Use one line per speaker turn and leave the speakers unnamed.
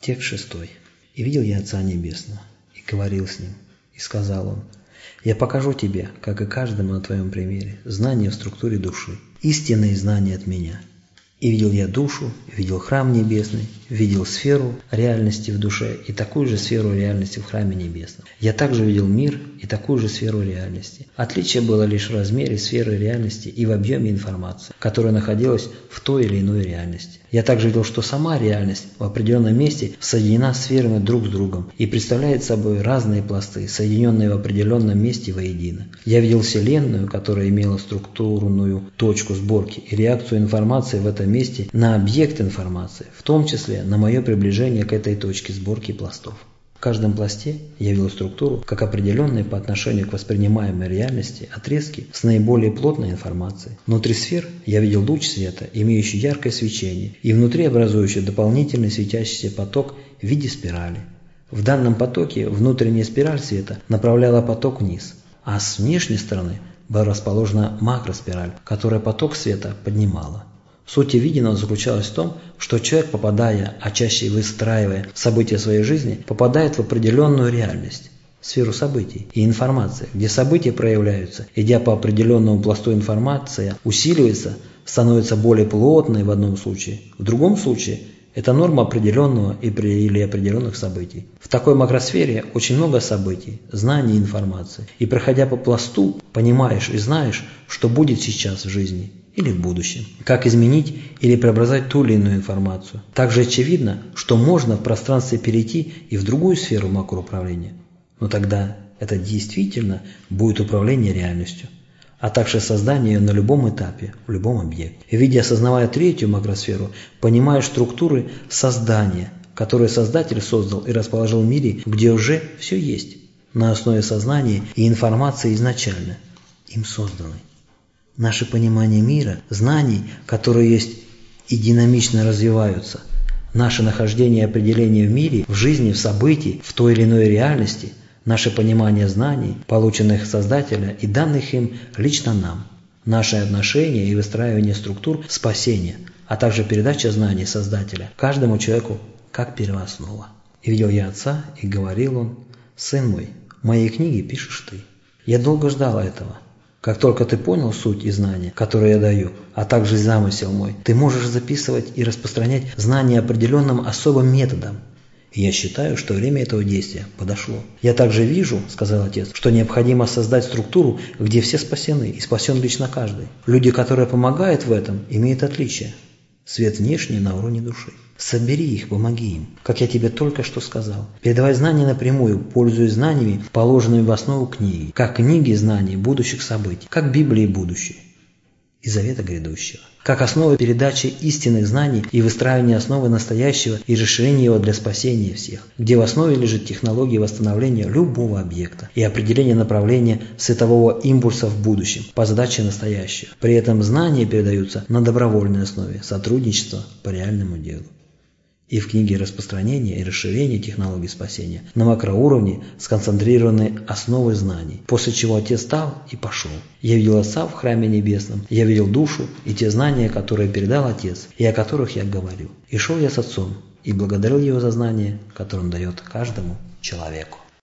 Текст шестой. «И видел я Отца Небесного, и говорил с Ним, и сказал Он, я покажу тебе, как и каждому на твоем примере, знание в структуре души, истинные знания от меня. И видел я душу, видел храм небесный, видел сферу реальности в душе и такую же сферу реальности в храме небесном. Я также видел мир и такую же сферу реальности. Отличие было лишь в размере сферы реальности и в объеме информации, которая находилась в той или иной реальности. Я также видел, что сама реальность в определенном месте соединена сферами друг с другом и представляет собой разные пласты, соединенные в определенном месте воедино. Я видел Вселенную, которая имела структурную точку сборки и реакцию информации в этом месте на объект информации, в том числе на мое приближение к этой точке сборки пластов. В каждом пласте я видел структуру как определенные по отношению к воспринимаемой реальности отрезки с наиболее плотной информацией. Внутри сфер я видел луч света, имеющий яркое свечение, и внутри образующий дополнительный светящийся поток в виде спирали. В данном потоке внутренняя спираль света направляла поток вниз, а с внешней стороны была расположена макроспираль, которая поток света поднимала. Суть виденного заключалась в том, что человек, попадая, а чаще выстраивая события своей жизни, попадает в определенную реальность, сферу событий и информации, где события проявляются, идя по определенному пласту информация усиливается, становится более плотной в одном случае, в другом случае это норма определенного или определенных событий. В такой макросфере очень много событий, знаний и информации. И проходя по пласту, понимаешь и знаешь, что будет сейчас в жизни или в будущем. Как изменить или преобразовать ту или иную информацию. Также очевидно, что можно в пространстве перейти и в другую сферу макроуправления. Но тогда это действительно будет управление реальностью, а также создание ее на любом этапе, в любом объекте. Видя, осознавая третью макросферу, понимаешь структуры создания, которые Создатель создал и расположил в мире, где уже все есть, на основе сознания и информации изначально, им созданной. Наше понимание мира, знаний, которые есть и динамично развиваются, наше нахождение и определение в мире, в жизни, в событии, в той или иной реальности, наше понимание знаний, полученных Создателя и данных им лично нам, наше отношение и выстраивание структур спасения, а также передача знаний Создателя каждому человеку как первооснова. И видел я Отца, и говорил Он, «Сын мой, в моей книге пишешь ты». Я долго ждал этого – как только ты понял суть и знания, которые я даю, а также замысел мой, ты можешь записывать и распространять знания определенным особым методом. Я считаю, что время этого действия подошло. Я также вижу, сказал отец, что необходимо создать структуру, где все спасены и спасен лично каждый. Люди, которые помогают в этом, имеют отличие. Свет внешний на уровне души. Собери их, помоги им, как я тебе только что сказал. Передавай знания напрямую, пользуясь знаниями, положенными в основу книги, как книги знаний будущих событий, как Библии будущее и завета грядущего, как основа передачи истинных знаний и выстраивания основы настоящего и расширения его для спасения всех, где в основе лежит технология восстановления любого объекта и определения направления светового импульса в будущем по задаче настоящего. При этом знания передаются на добровольной основе сотрудничества по реальному делу и в книге распространения и расширения технологий спасения на макроуровне сконцентрированы основы знаний, после чего Отец стал и пошел. Я видел Отца в храме небесном, я видел душу и те знания, которые передал Отец, и о которых я говорю. И шел я с Отцом, и благодарил Его за знания, которые Он дает каждому человеку.